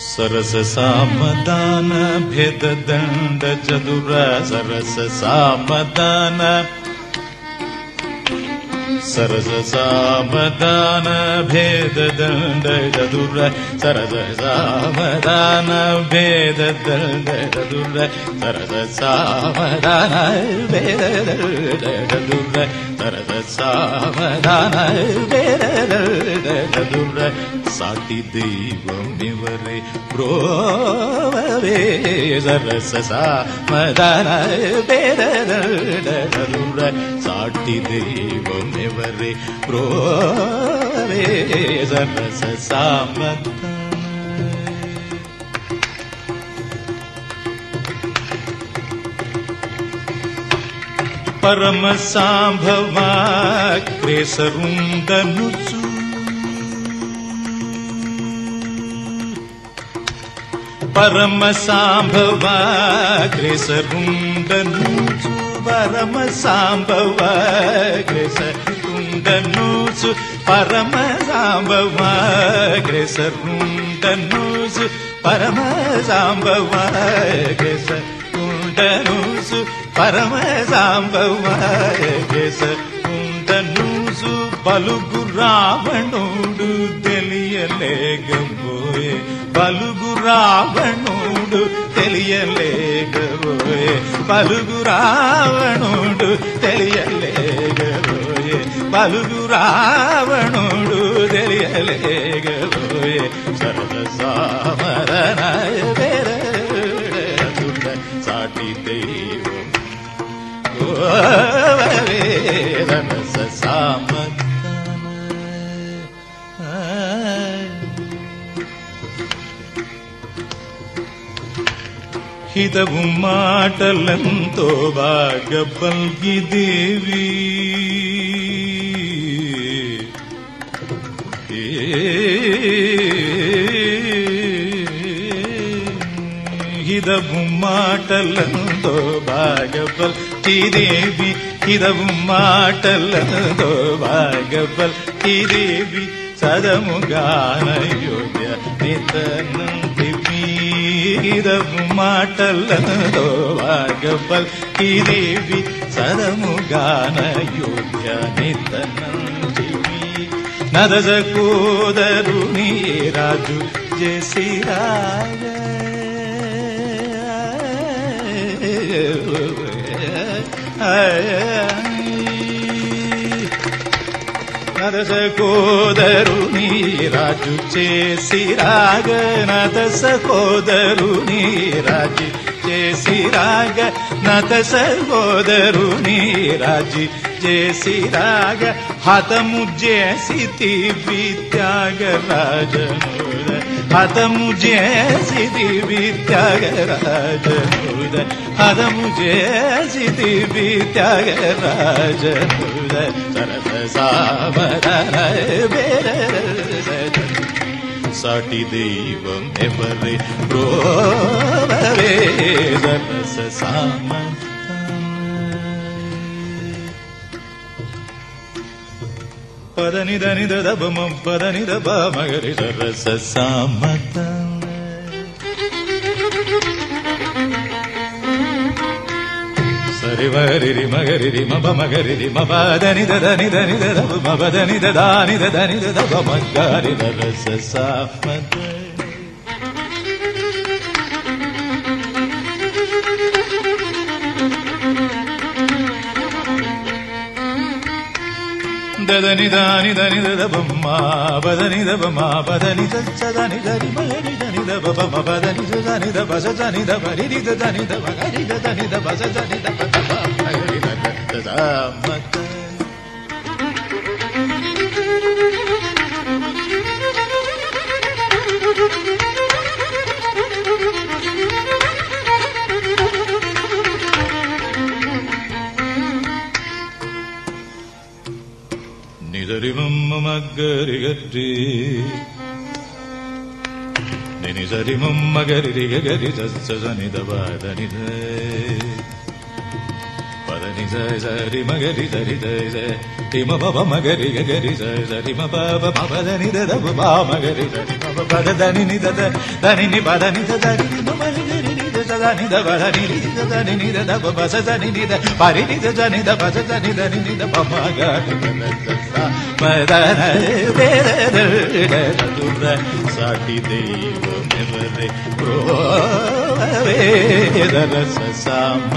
सरस सामदान भेद दण्ड चतुर सरस सामदान सरससावधान भेददण्डदुर सरससावधान भेददण्डदुर सरससावधान भेददण्डदुर सरससावधान भेददण्डदुर साटि தெய்வம் இவரே புரோவரே சரசசா மதன பேரருட சாட்டி தெய்வம் இவரே सा परम साम्भवाग्रे सरुन्दनुसु परम साम्भवाग्रे सरुन्दनुसु परम साम्भवाग्रे कृष्ण దైవం పరమ సాంభవాగ్రేసరుండనుచు పరమ పరమ సాంభవాగ్రేసరుండనుచు పరమ పరమ సాంభవాగ్రేసరుండనుచు పరమ సాంబవాయగస బలుగు రావణుడు తెలియలేకపోయే బలుగు రావణుడు తెలియలేకపోయే పలుగు రావణుడు తెలియలే బలుగు రావణుడు తెలియలేకపోయే సరద సామరనాయ వేర సాటి దైవం రస సామదాన హితవు మాటలంతో బాగా పల్గి దేవి హిదవు మాటలంతో బాగపల్ కిదేవి హిదవు మాటలంతో బాగపల్ కిదేవి సదముగాన యోగ్య నితనందివి హిదవు మాటలంతో బాగపల్ కిదేవి సదముగాన యోగ్య నరజ నదజ కోదరుని రాజు జసిరాయ నదస కోదరుని రాజు చేసి రాగ నదస కోదరుని రాజు చేసి రాగ నదస కోదరుని రాజు చేసి రాగ హతము చేసి తివి త్యాగరాజనుర హతము చేసి దివి త్యాగరాజనుర హతము చేసి దివి త్యాగరాజనుర సరస సామరణ బేర సాటి దైవం ఎవరే ప్రోవరే సరస సామ పదని దని దబమ పదని దబ మగరి రస సామత సరి వరి మగరి మబ మగరి మబదని దని దని దబ మబదని దాని దని దబ మగరి రస సామత దని దాని దని దబమ్మ బదని దబమ బదని చదని దని మగరి దని దబ బమ బదని దని దబ సని దబ రి దని దబ గరి దని దబ సని దబ దబ గరి గరి సని దబ దని పద ని స సరి మగరి సరి స స రి మ ప మగరి గరి స సరి మ ప ప ప ద ని ద ద ప ప మగరి సరి మ ప ప ద ద ని ని ద ద ద ని ని ప ద ని ద ద ని ని మ మ ని ద ని ని ద స ద ని ద ప ద ని ని ద ద ని ని ద ద ప ప స స ని ని ద ప రి ని ద స ని ద ప స స ని ద ని ని ద ప మ గ ని ద ద స స ప ద న రే రే రే రే ర దు ర సాటి దైవమెవరే ఓ వే ద ర స స మ